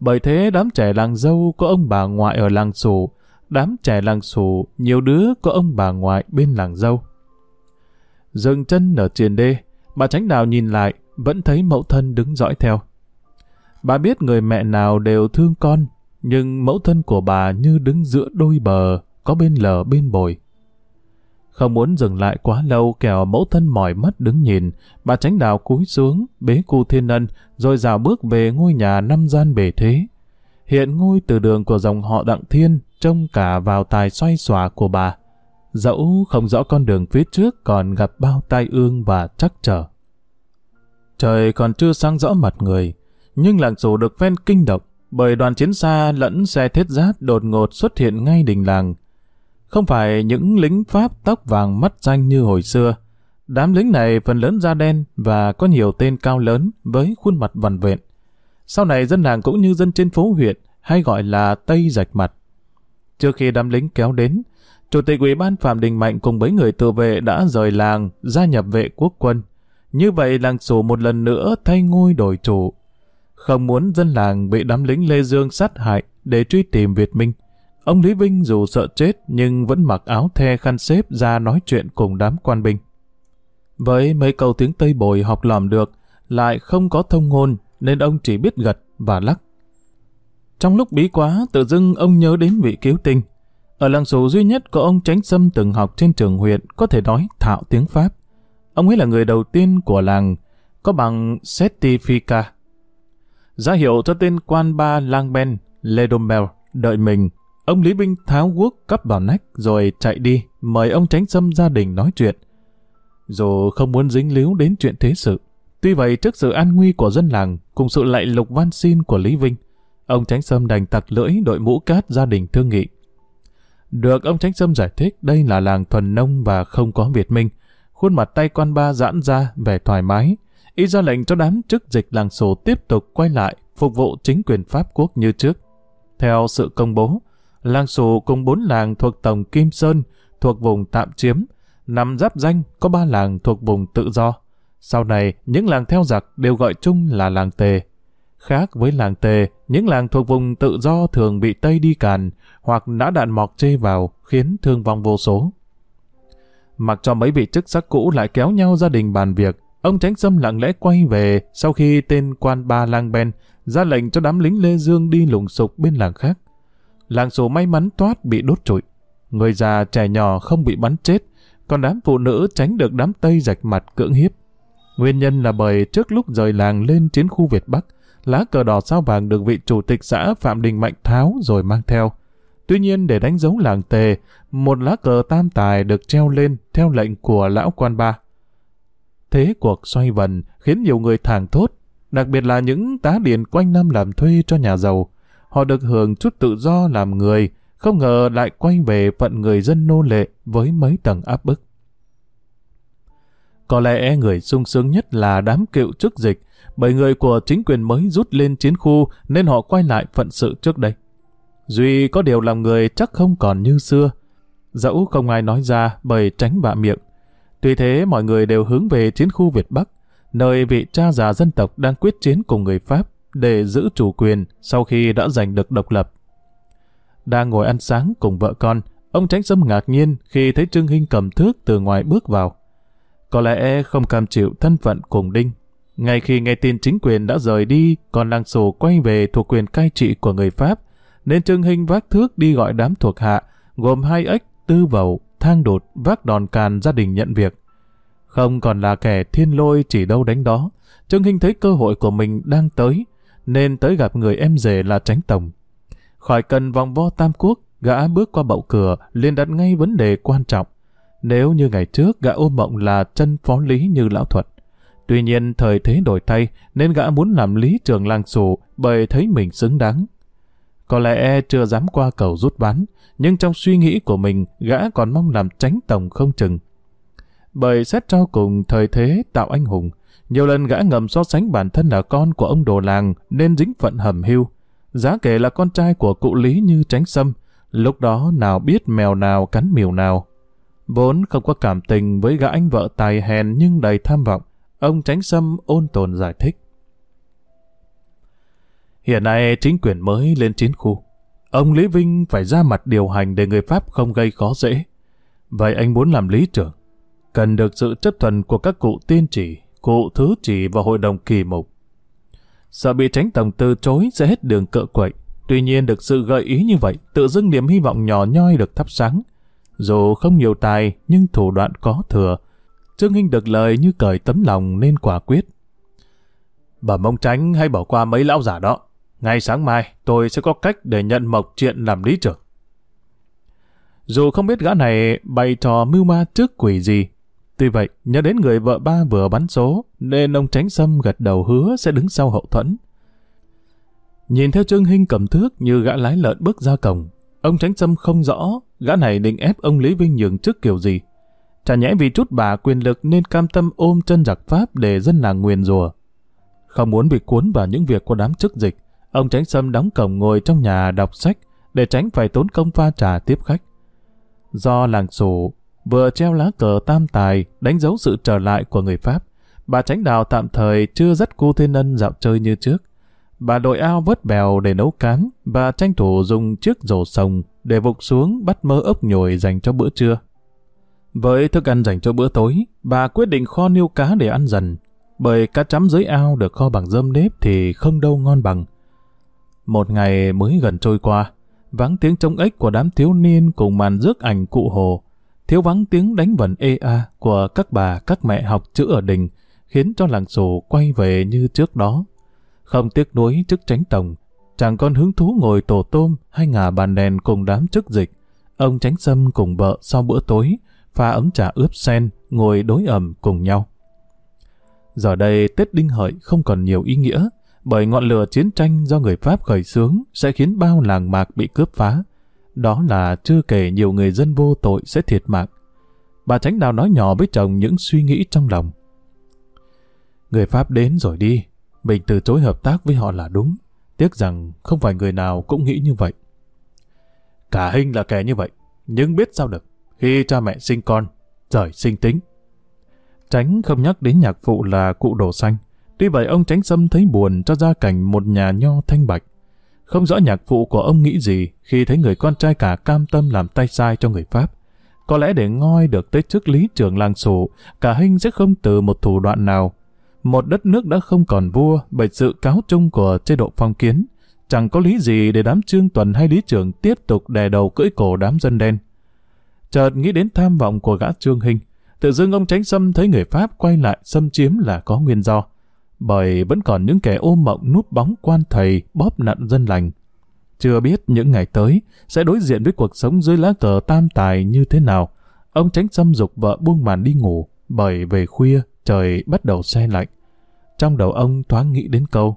Bởi thế đám trẻ làng dâu có ông bà ngoại ở làng sủ đám trẻ làng sổ nhiều đứa có ông bà ngoại bên làng dâu. Dừng chân ở triền đê, bà tránh đào nhìn lại, vẫn thấy mẫu thân đứng dõi theo. Bà biết người mẹ nào đều thương con, nhưng mẫu thân của bà như đứng giữa đôi bờ, có bên lờ bên bồi. Không muốn dừng lại quá lâu kẻo mẫu thân mỏi mắt đứng nhìn, bà tránh đào cúi xuống, bế cu thiên ân, rồi dào bước về ngôi nhà năm gian bể thế. Hiện ngôi từ đường của dòng họ Đặng Thiên trông cả vào tài xoay xòa của bà. Dẫu không rõ con đường phía trước còn gặp bao tai ương và chắc trở. Trời còn chưa sáng rõ mặt người, nhưng làng dù được phen kinh động bởi đoàn chiến xa lẫn xe thiết giáp đột ngột xuất hiện ngay đình làng. Không phải những lính Pháp tóc vàng mắt xanh như hồi xưa. Đám lính này phần lớn da đen và có nhiều tên cao lớn với khuôn mặt vằn vện. Sau này dân làng cũng như dân trên phố huyện hay gọi là Tây Rạch Mặt. Trước khi đám lính kéo đến, Chủ tịch Ủy ban Phạm Đình Mạnh cùng mấy người tự vệ đã rời làng, gia nhập vệ quốc quân. Như vậy làng chủ một lần nữa thay ngôi đổi chủ. Không muốn dân làng bị đám lính Lê Dương sát hại để truy tìm Việt Minh. Ông Lý Vinh dù sợ chết nhưng vẫn mặc áo the khăn xếp ra nói chuyện cùng đám quan binh. Với mấy câu tiếng Tây Bồi học lòm được, lại không có thông ngôn nên ông chỉ biết gật và lắc. Trong lúc bí quá, tự dưng ông nhớ đến vị cứu tinh. Ở làng sù duy nhất có ông Tránh Sâm từng học trên trường huyện có thể nói thạo tiếng Pháp. Ông ấy là người đầu tiên của làng có bằng Certifica ra hiệu cho tên quan ba lang ben, Ledomel, đợi mình. Ông Lý Vinh tháo guốc cắp vào nách rồi chạy đi, mời ông Tránh Sâm gia đình nói chuyện. Dù không muốn dính líu đến chuyện thế sự, tuy vậy trước sự an nguy của dân làng cùng sự lạy lục van xin của Lý Vinh, ông Tránh Sâm đành tặc lưỡi đội mũ cát gia đình thương nghị. Được ông Tránh Sâm giải thích đây là làng thuần nông và không có Việt Minh. Khuôn mặt tay quan ba giãn ra, vẻ thoải mái. Y ra lệnh cho đám chức dịch làng sổ tiếp tục quay lại, phục vụ chính quyền Pháp quốc như trước. Theo sự công bố, làng sổ cùng bốn làng thuộc Tổng Kim Sơn, thuộc vùng tạm chiếm, nằm giáp danh có ba làng thuộc vùng tự do. Sau này, những làng theo giặc đều gọi chung là làng Tề. Khác với làng Tề, những làng thuộc vùng tự do thường bị Tây đi càn hoặc đã đạn mọc chê vào khiến thương vong vô số. Mặc cho mấy vị chức sắc cũ lại kéo nhau gia đình bàn việc, ông Tránh Sâm lặng lẽ quay về sau khi tên quan ba lang ben ra lệnh cho đám lính Lê Dương đi lùng sục bên làng khác. Làng sổ may mắn toát bị đốt trụi. Người già trẻ nhỏ không bị bắn chết, còn đám phụ nữ tránh được đám Tây rạch mặt cưỡng hiếp. Nguyên nhân là bởi trước lúc rời làng lên chiến khu Việt Bắc, lá cờ đỏ sao vàng được vị chủ tịch xã Phạm Đình Mạnh tháo rồi mang theo. Tuy nhiên để đánh dấu làng tề, một lá cờ tam tài được treo lên theo lệnh của lão quan ba. Thế cuộc xoay vần khiến nhiều người thảng thốt, đặc biệt là những tá điền quanh năm làm thuê cho nhà giàu. Họ được hưởng chút tự do làm người, không ngờ lại quay về phận người dân nô lệ với mấy tầng áp bức. Có lẽ người sung sướng nhất là đám cựu chức dịch, bởi người của chính quyền mới rút lên chiến khu nên họ quay lại phận sự trước đây. Duy có điều làm người chắc không còn như xưa, dẫu không ai nói ra bởi tránh bạ miệng. Tuy thế mọi người đều hướng về chiến khu Việt Bắc, nơi vị cha già dân tộc đang quyết chiến cùng người Pháp để giữ chủ quyền sau khi đã giành được độc lập. Đang ngồi ăn sáng cùng vợ con, ông Tránh Sâm ngạc nhiên khi thấy Trương Hinh cầm thước từ ngoài bước vào. Có lẽ không cam chịu thân phận cùng Đinh. Ngay khi nghe tin chính quyền đã rời đi, còn làng sổ quay về thuộc quyền cai trị của người Pháp, nên Trương Hinh vác thước đi gọi đám thuộc hạ, gồm hai ếch, tư vầu, thang đột, vác đòn càn gia đình nhận việc. Không còn là kẻ thiên lôi chỉ đâu đánh đó, Trương Hinh thấy cơ hội của mình đang tới, nên tới gặp người em rể là tránh tổng. Khỏi cần vòng vo tam quốc, gã bước qua bậu cửa, liền đặt ngay vấn đề quan trọng. Nếu như ngày trước gã ôm mộng là chân phó lý như lão thuật. Tuy nhiên thời thế đổi thay nên gã muốn làm lý trường làng sù bởi thấy mình xứng đáng. Có lẽ chưa dám qua cầu rút ván, nhưng trong suy nghĩ của mình gã còn mong làm tránh tổng không chừng. Bởi xét cho cùng thời thế tạo anh hùng, nhiều lần gã ngầm so sánh bản thân là con của ông đồ làng nên dính phận hầm hưu. Giá kể là con trai của cụ Lý như tránh sâm, lúc đó nào biết mèo nào cắn miều nào. Vốn không có cảm tình với gã anh vợ tài hèn nhưng đầy tham vọng, ông tránh sâm ôn tồn giải thích. Hiện nay chính quyền mới lên chiến khu. ông Lý Vinh phải ra mặt điều hành để người Pháp không gây khó dễ. Vậy anh muốn làm lý trưởng, cần được sự chấp thuận của các cụ tiên chỉ, cụ thứ chỉ và hội đồng kỳ mục. Sợ bị tránh tổng từ chối sẽ hết đường cỡ quậy. Tuy nhiên được sự gợi ý như vậy, tự dưng niềm hy vọng nhỏ nhoi được thắp sáng. Dù không nhiều tài, nhưng thủ đoạn có thừa. Trương Hinh được lời như cởi tấm lòng nên quả quyết. Bà mong tránh hay bỏ qua mấy lão giả đó. Ngay sáng mai, tôi sẽ có cách để nhận Mộc Triện làm lý trưởng. Dù không biết gã này bày trò mưu ma trước quỷ gì, tuy vậy, nhớ đến người vợ ba vừa bắn số, nên ông tránh sâm gật đầu hứa sẽ đứng sau hậu thuẫn. Nhìn theo Trương Hinh cầm thước như gã lái lợn bước ra cổng, ông tránh sâm không rõ gã này định ép ông Lý Vinh nhường trước kiểu gì. Chả nhẽ vì chút bà quyền lực nên cam tâm ôm chân giặc Pháp để dân làng nguyền rùa. Không muốn bị cuốn vào những việc của đám chức dịch, ông tránh sâm đóng cổng ngồi trong nhà đọc sách để tránh phải tốn công pha trà tiếp khách. Do làng sổ vừa treo lá cờ tam tài đánh dấu sự trở lại của người Pháp, bà tránh đào tạm thời chưa dắt cô Thiên Ân dạo chơi như trước. Bà đội ao vớt bèo để nấu cán và tranh thủ dùng chiếc rổ sồng để vục xuống bắt mơ ốc nhồi dành cho bữa trưa. Với thức ăn dành cho bữa tối, bà quyết định kho niêu cá để ăn dần, bởi cá chấm dưới ao được kho bằng dơm nếp thì không đâu ngon bằng. Một ngày mới gần trôi qua, vắng tiếng trống ếch của đám thiếu niên cùng màn rước ảnh cụ hồ, thiếu vắng tiếng đánh vần ê a của các bà các mẹ học chữ ở đình, khiến cho làng sổ quay về như trước đó. Không tiếc nuối chức tránh tổng, chàng con hứng thú ngồi tổ tôm hay ngả bàn đèn cùng đám chức dịch. Ông tránh sâm cùng vợ sau bữa tối, pha ấm trà ướp sen, ngồi đối ẩm cùng nhau. Giờ đây Tết Đinh Hợi không còn nhiều ý nghĩa, bởi ngọn lửa chiến tranh do người Pháp khởi xướng sẽ khiến bao làng mạc bị cướp phá. Đó là chưa kể nhiều người dân vô tội sẽ thiệt mạng. Bà Tránh Đào nói nhỏ với chồng những suy nghĩ trong lòng. Người Pháp đến rồi đi, mình từ chối hợp tác với họ là đúng. Tiếc rằng không phải người nào cũng nghĩ như vậy. Cả Hinh là kẻ như vậy, nhưng biết sao được, khi cha mẹ sinh con, rời sinh tính. Tránh không nhắc đến nhạc phụ là cụ đồ xanh. Tuy vậy ông Tránh Sâm thấy buồn cho gia cảnh một nhà nho thanh bạch. Không rõ nhạc phụ của ông nghĩ gì khi thấy người con trai cả cam tâm làm tay sai cho người Pháp. Có lẽ để ngoi được tới chức lý trưởng làng sổ, cả hình sẽ không từ một thủ đoạn nào. Một đất nước đã không còn vua bởi sự cáo chung của chế độ phong kiến. Chẳng có lý gì để đám trương tuần hay lý trưởng tiếp tục đè đầu cưỡi cổ đám dân đen. Chợt nghĩ đến tham vọng của gã trương hình, tự dưng ông tránh xâm thấy người Pháp quay lại xâm chiếm là có nguyên do bởi vẫn còn những kẻ ôm mộng núp bóng quan thầy bóp nặn dân lành. Chưa biết những ngày tới sẽ đối diện với cuộc sống dưới lá cờ tam tài như thế nào. Ông tránh xâm dục vợ buông màn đi ngủ, bởi về khuya trời bắt đầu xe lạnh. Trong đầu ông thoáng nghĩ đến câu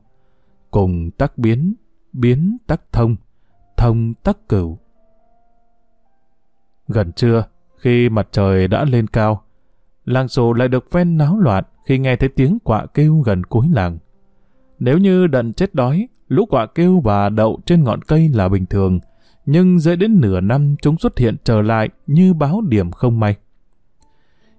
Cùng tắc biến, biến tắc thông, thông tắc cửu. Gần trưa, khi mặt trời đã lên cao, làng sổ lại được phen náo loạn khi nghe thấy tiếng quạ kêu gần cuối làng. Nếu như đận chết đói, lũ quạ kêu và đậu trên ngọn cây là bình thường, nhưng dễ đến nửa năm chúng xuất hiện trở lại như báo điểm không may.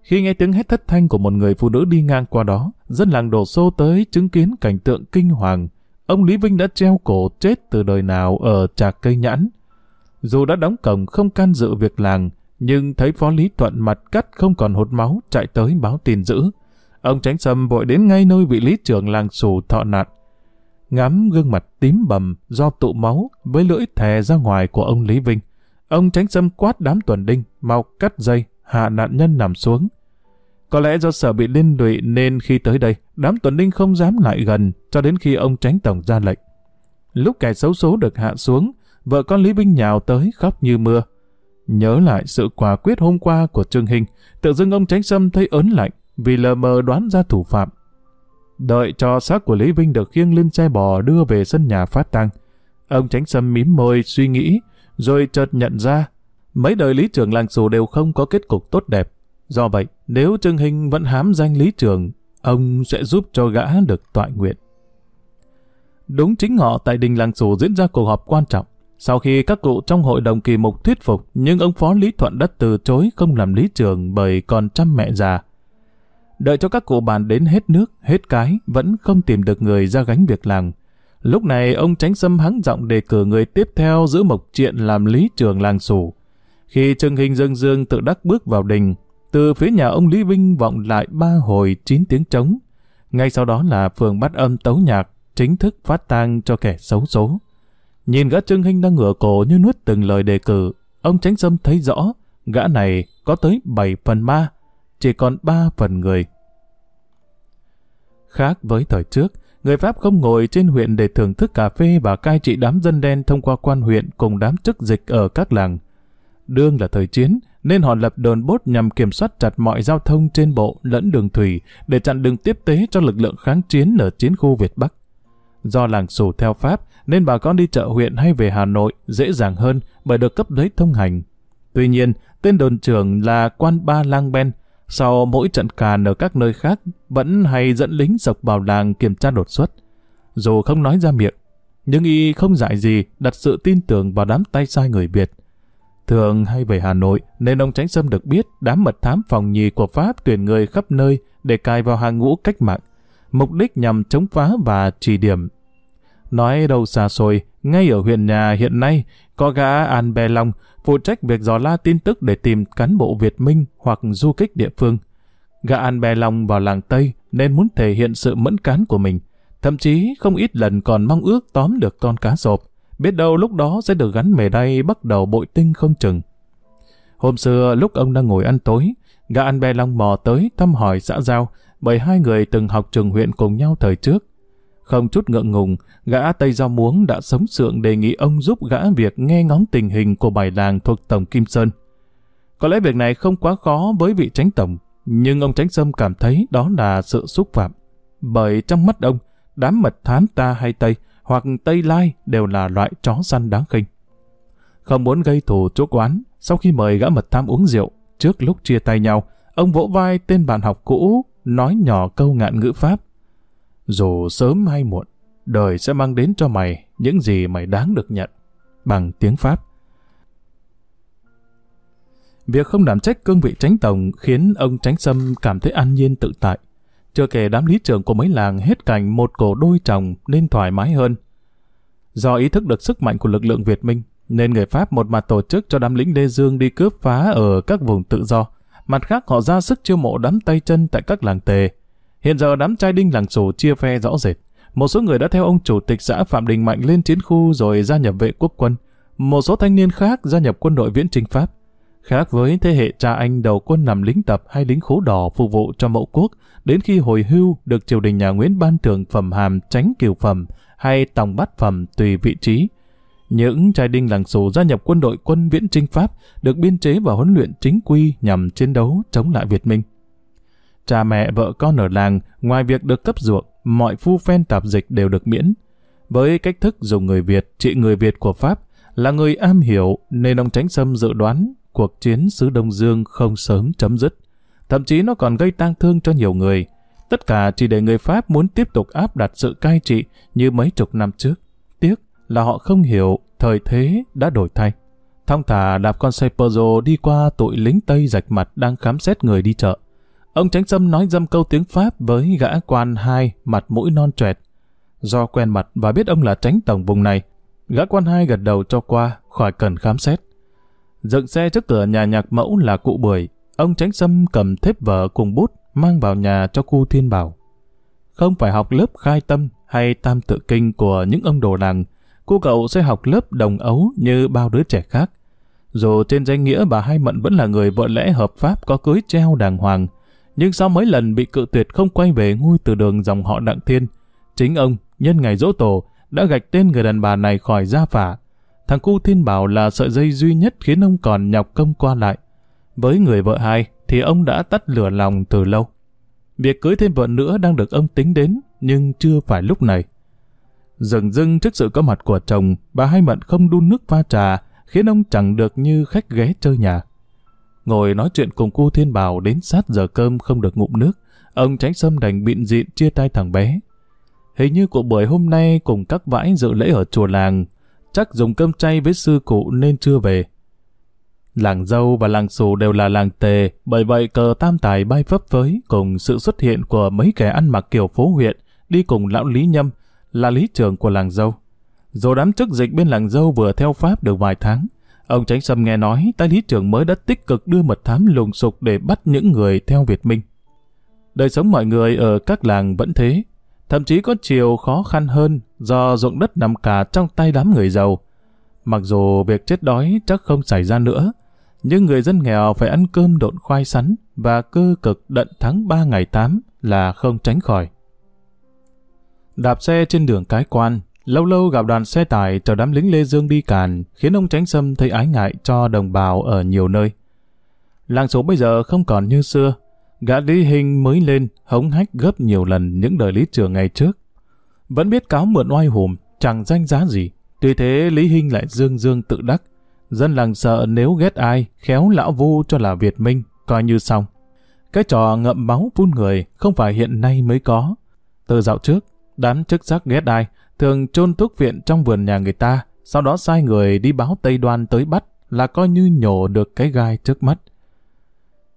Khi nghe tiếng hét thất thanh của một người phụ nữ đi ngang qua đó, dân làng đổ xô tới chứng kiến cảnh tượng kinh hoàng. Ông Lý Vinh đã treo cổ chết từ đời nào ở trạc cây nhãn. Dù đã đóng cổng không can dự việc làng, nhưng thấy Phó Lý Thuận mặt cắt không còn hột máu chạy tới báo tin dữ. Ông tránh sâm vội đến ngay nơi vị lý trưởng làng xù thọ nạn. Ngắm gương mặt tím bầm do tụ máu với lưỡi thè ra ngoài của ông Lý Vinh. Ông tránh sâm quát đám tuần đinh, mau cắt dây, hạ nạn nhân nằm xuống. Có lẽ do sợ bị liên lụy nên khi tới đây, đám tuần đinh không dám lại gần cho đến khi ông tránh tổng ra lệnh. Lúc kẻ xấu số được hạ xuống, vợ con Lý Vinh nhào tới khóc như mưa. Nhớ lại sự quả quyết hôm qua của Trương Hình, tự dưng ông tránh sâm thấy ớn lạnh, vì lờ mờ đoán ra thủ phạm. Đợi cho xác của Lý Vinh được khiêng lên xe bò đưa về sân nhà phát tăng. Ông tránh sâm mím môi suy nghĩ, rồi chợt nhận ra mấy đời lý trưởng làng xù đều không có kết cục tốt đẹp. Do vậy, nếu Trương Hình vẫn hám danh lý trưởng, ông sẽ giúp cho gã được tọa nguyện. Đúng chính họ tại đình làng xù diễn ra cuộc họp quan trọng. Sau khi các cụ trong hội đồng kỳ mục thuyết phục, nhưng ông Phó Lý Thuận đã từ chối không làm lý trưởng bởi còn chăm mẹ già. Đợi cho các cụ bàn đến hết nước, hết cái, vẫn không tìm được người ra gánh việc làng. Lúc này ông Tránh Sâm hắng giọng đề cử người tiếp theo giữ mộc triện làm lý trường làng sủ. Khi Trương Hình Dương Dương tự đắc bước vào đình, từ phía nhà ông Lý Vinh vọng lại ba hồi chín tiếng trống. Ngay sau đó là phường bắt âm tấu nhạc, chính thức phát tang cho kẻ xấu số. Nhìn gã Trương Hình đang ngửa cổ như nuốt từng lời đề cử, ông Tránh Sâm thấy rõ, gã này có tới 7 phần ma, chỉ còn 3 phần người. Khác với thời trước, người Pháp không ngồi trên huyện để thưởng thức cà phê và cai trị đám dân đen thông qua quan huyện cùng đám chức dịch ở các làng. Đương là thời chiến, nên họ lập đồn bốt nhằm kiểm soát chặt mọi giao thông trên bộ lẫn đường thủy để chặn đường tiếp tế cho lực lượng kháng chiến ở chiến khu Việt Bắc. Do làng sủ theo Pháp, nên bà con đi chợ huyện hay về Hà Nội dễ dàng hơn bởi được cấp giấy thông hành. Tuy nhiên, tên đồn trưởng là quan ba lang ben, sau mỗi trận càn ở các nơi khác vẫn hay dẫn lính dọc vào làng kiểm tra đột xuất. Dù không nói ra miệng, nhưng y không dạy gì đặt sự tin tưởng vào đám tay sai người Việt. Thường hay về Hà Nội nên ông Tránh Sâm được biết đám mật thám phòng nhì của Pháp tuyển người khắp nơi để cài vào hàng ngũ cách mạng, mục đích nhằm chống phá và chỉ điểm. Nói đâu xa xôi, ngay ở huyện nhà hiện nay có gã An Bè Long phụ trách việc dò la tin tức để tìm cán bộ Việt Minh hoặc du kích địa phương. Gã An Bè Long vào làng Tây nên muốn thể hiện sự mẫn cán của mình, thậm chí không ít lần còn mong ước tóm được con cá sộp. Biết đâu lúc đó sẽ được gắn mề đay bắt đầu bội tinh không chừng. Hôm xưa lúc ông đang ngồi ăn tối, gã An Bè Long mò tới thăm hỏi xã giao bởi hai người từng học trường huyện cùng nhau thời trước. Không chút ngượng ngùng, gã Tây Giao Muống đã sống sượng đề nghị ông giúp gã việc nghe ngóng tình hình của bài làng thuộc Tổng Kim Sơn. Có lẽ việc này không quá khó với vị tránh tổng, nhưng ông tránh sâm cảm thấy đó là sự xúc phạm. Bởi trong mắt ông, đám mật thám ta hay Tây hoặc Tây Lai đều là loại chó săn đáng khinh. Không muốn gây thù chuốc quán, sau khi mời gã mật thám uống rượu, trước lúc chia tay nhau, ông vỗ vai tên bạn học cũ, nói nhỏ câu ngạn ngữ Pháp. Dù sớm hay muộn, đời sẽ mang đến cho mày những gì mày đáng được nhận, bằng tiếng Pháp. Việc không đảm trách cương vị tránh tổng khiến ông tránh sâm cảm thấy an nhiên tự tại. Chưa kể đám lý trưởng của mấy làng hết cảnh một cổ đôi chồng nên thoải mái hơn. Do ý thức được sức mạnh của lực lượng Việt Minh, nên người Pháp một mặt tổ chức cho đám lính Lê Dương đi cướp phá ở các vùng tự do. Mặt khác họ ra sức chiêu mộ đám tay chân tại các làng tề. Hiện giờ đám trai đinh làng sổ chia phe rõ rệt. Một số người đã theo ông chủ tịch xã Phạm Đình Mạnh lên chiến khu rồi gia nhập vệ quốc quân. Một số thanh niên khác gia nhập quân đội viễn trinh Pháp. Khác với thế hệ cha anh đầu quân làm lính tập hay lính khố đỏ phục vụ cho mẫu quốc, đến khi hồi hưu được triều đình nhà Nguyễn ban thưởng phẩm hàm tránh kiều phẩm hay tòng bát phẩm tùy vị trí. Những trai đinh làng sổ gia nhập quân đội quân viễn trinh Pháp được biên chế và huấn luyện chính quy nhằm chiến đấu chống lại Việt Minh. Cha mẹ vợ con ở làng, ngoài việc được cấp ruộng, mọi phu phen tạp dịch đều được miễn. Với cách thức dùng người Việt trị người Việt của Pháp, là người am hiểu nên ông Tránh Sâm dự đoán cuộc chiến xứ Đông Dương không sớm chấm dứt. Thậm chí nó còn gây tang thương cho nhiều người. Tất cả chỉ để người Pháp muốn tiếp tục áp đặt sự cai trị như mấy chục năm trước. Tiếc là họ không hiểu thời thế đã đổi thay. Thong thả đạp con xe Peugeot đi qua tụi lính Tây rạch mặt đang khám xét người đi chợ. Ông Tránh Sâm nói dâm câu tiếng Pháp với gã quan hai mặt mũi non trẹt. Do quen mặt và biết ông là tránh tổng vùng này, gã quan hai gật đầu cho qua khỏi cần khám xét. Dựng xe trước cửa nhà nhạc mẫu là cụ bưởi, ông Tránh Sâm cầm thép vở cùng bút mang vào nhà cho cu Thiên Bảo. Không phải học lớp khai tâm hay tam tự kinh của những ông đồ làng, cô cậu sẽ học lớp đồng ấu như bao đứa trẻ khác. Dù trên danh nghĩa bà Hai Mận vẫn là người vợ lẽ hợp pháp có cưới treo đàng hoàng, nhưng sau mấy lần bị cự tuyệt không quay về ngôi từ đường dòng họ Đặng Thiên, chính ông, nhân ngày dỗ tổ, đã gạch tên người đàn bà này khỏi gia phả. Thằng cu Thiên Bảo là sợi dây duy nhất khiến ông còn nhọc công qua lại. Với người vợ hai thì ông đã tắt lửa lòng từ lâu. Việc cưới thêm vợ nữa đang được ông tính đến, nhưng chưa phải lúc này. Dừng dưng trước sự có mặt của chồng, bà Hai Mận không đun nước pha trà, khiến ông chẳng được như khách ghé chơi nhà. Ngồi nói chuyện cùng cô Thiên Bảo đến sát giờ cơm không được ngụm nước, ông tránh sâm đành bịn dịn chia tay thằng bé. Hình như cuộc buổi hôm nay cùng các vãi dự lễ ở chùa làng, chắc dùng cơm chay với sư cụ nên chưa về. Làng dâu và làng xù đều là làng tề, bởi vậy cờ tam tài bay phấp phới cùng sự xuất hiện của mấy kẻ ăn mặc kiểu phố huyện đi cùng lão Lý Nhâm là lý trưởng của làng dâu. rồi đám chức dịch bên làng dâu vừa theo Pháp được vài tháng, ông Tránh Sâm nghe nói tay lý trưởng mới đã tích cực đưa mật thám lùng sục để bắt những người theo Việt Minh. Đời sống mọi người ở các làng vẫn thế, thậm chí có chiều khó khăn hơn do ruộng đất nằm cả trong tay đám người giàu. Mặc dù việc chết đói chắc không xảy ra nữa, nhưng người dân nghèo phải ăn cơm độn khoai sắn và cơ cực đận tháng 3 ngày 8 là không tránh khỏi. Đạp xe trên đường cái quan, lâu lâu gặp đoàn xe tải chở đám lính Lê Dương đi càn, khiến ông Tránh Sâm thấy ái ngại cho đồng bào ở nhiều nơi. Làng số bây giờ không còn như xưa, gã Lý Hình mới lên, hống hách gấp nhiều lần những đời lý trường ngày trước. Vẫn biết cáo mượn oai hùm, chẳng danh giá gì, tuy thế Lý Hinh lại dương dương tự đắc. Dân làng sợ nếu ghét ai, khéo lão vu cho là Việt Minh, coi như xong. Cái trò ngậm máu phun người không phải hiện nay mới có. Từ dạo trước, đám chức sắc ghét ai, thường chôn thuốc viện trong vườn nhà người ta, sau đó sai người đi báo Tây Đoan tới bắt là coi như nhổ được cái gai trước mắt.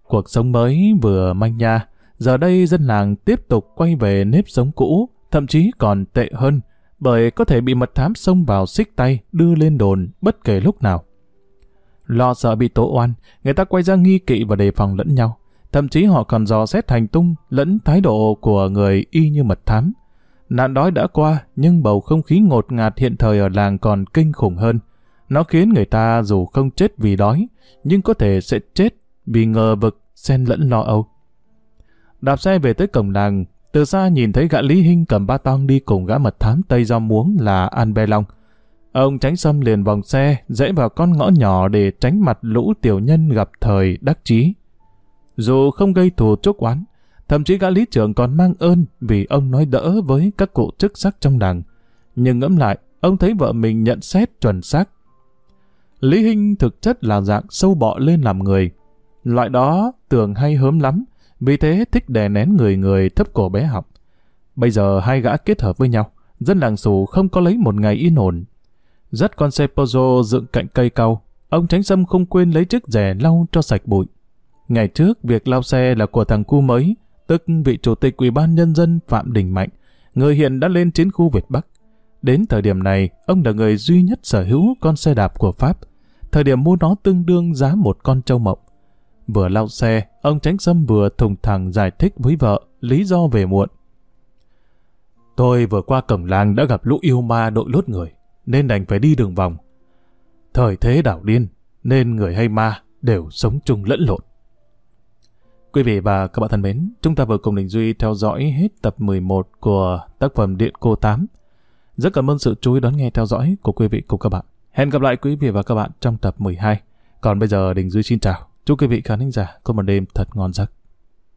Cuộc sống mới vừa manh nha, giờ đây dân làng tiếp tục quay về nếp sống cũ, thậm chí còn tệ hơn, bởi có thể bị mật thám xông vào xích tay đưa lên đồn bất kể lúc nào. Lo sợ bị tố oan, người ta quay ra nghi kỵ và đề phòng lẫn nhau. Thậm chí họ còn dò xét hành tung lẫn thái độ của người y như mật thám. Nạn đói đã qua, nhưng bầu không khí ngột ngạt hiện thời ở làng còn kinh khủng hơn. Nó khiến người ta dù không chết vì đói, nhưng có thể sẽ chết vì ngờ vực, xen lẫn lo âu. Đạp xe về tới cổng làng, từ xa nhìn thấy gã Lý Hinh cầm ba tong đi cùng gã mật thám Tây do muống là An Bê Long. Ông tránh xâm liền vòng xe, rẽ vào con ngõ nhỏ để tránh mặt lũ tiểu nhân gặp thời đắc chí. Dù không gây thù chốt oán, thậm chí gã lý trưởng còn mang ơn vì ông nói đỡ với các cụ chức sắc trong đảng. Nhưng ngẫm lại, ông thấy vợ mình nhận xét chuẩn xác. Lý Hinh thực chất là dạng sâu bọ lên làm người. Loại đó tưởng hay hớm lắm, vì thế thích đè nén người người thấp cổ bé học. Bây giờ hai gã kết hợp với nhau, dân làng xù không có lấy một ngày yên ổn. Dắt con xe Pozo dựng cạnh cây cau, ông tránh sâm không quên lấy chiếc rẻ lau cho sạch bụi. Ngày trước, việc lau xe là của thằng cu mới, tức vị chủ tịch ủy ban nhân dân Phạm Đình Mạnh, người hiện đã lên chiến khu Việt Bắc. Đến thời điểm này, ông là người duy nhất sở hữu con xe đạp của Pháp. Thời điểm mua nó tương đương giá một con trâu mộng. Vừa lau xe, ông Tránh Sâm vừa thùng thẳng giải thích với vợ lý do về muộn. Tôi vừa qua cổng làng đã gặp lũ yêu ma đội lốt người, nên đành phải đi đường vòng. Thời thế đảo điên, nên người hay ma đều sống chung lẫn lộn. Quý vị và các bạn thân mến, chúng ta vừa cùng Đình Duy theo dõi hết tập 11 của tác phẩm Điện Cô 8. Rất cảm ơn sự chú ý đón nghe theo dõi của quý vị cùng các bạn. Hẹn gặp lại quý vị và các bạn trong tập 12. Còn bây giờ Đình Duy xin chào. Chúc quý vị khán giả có một đêm thật ngon giấc.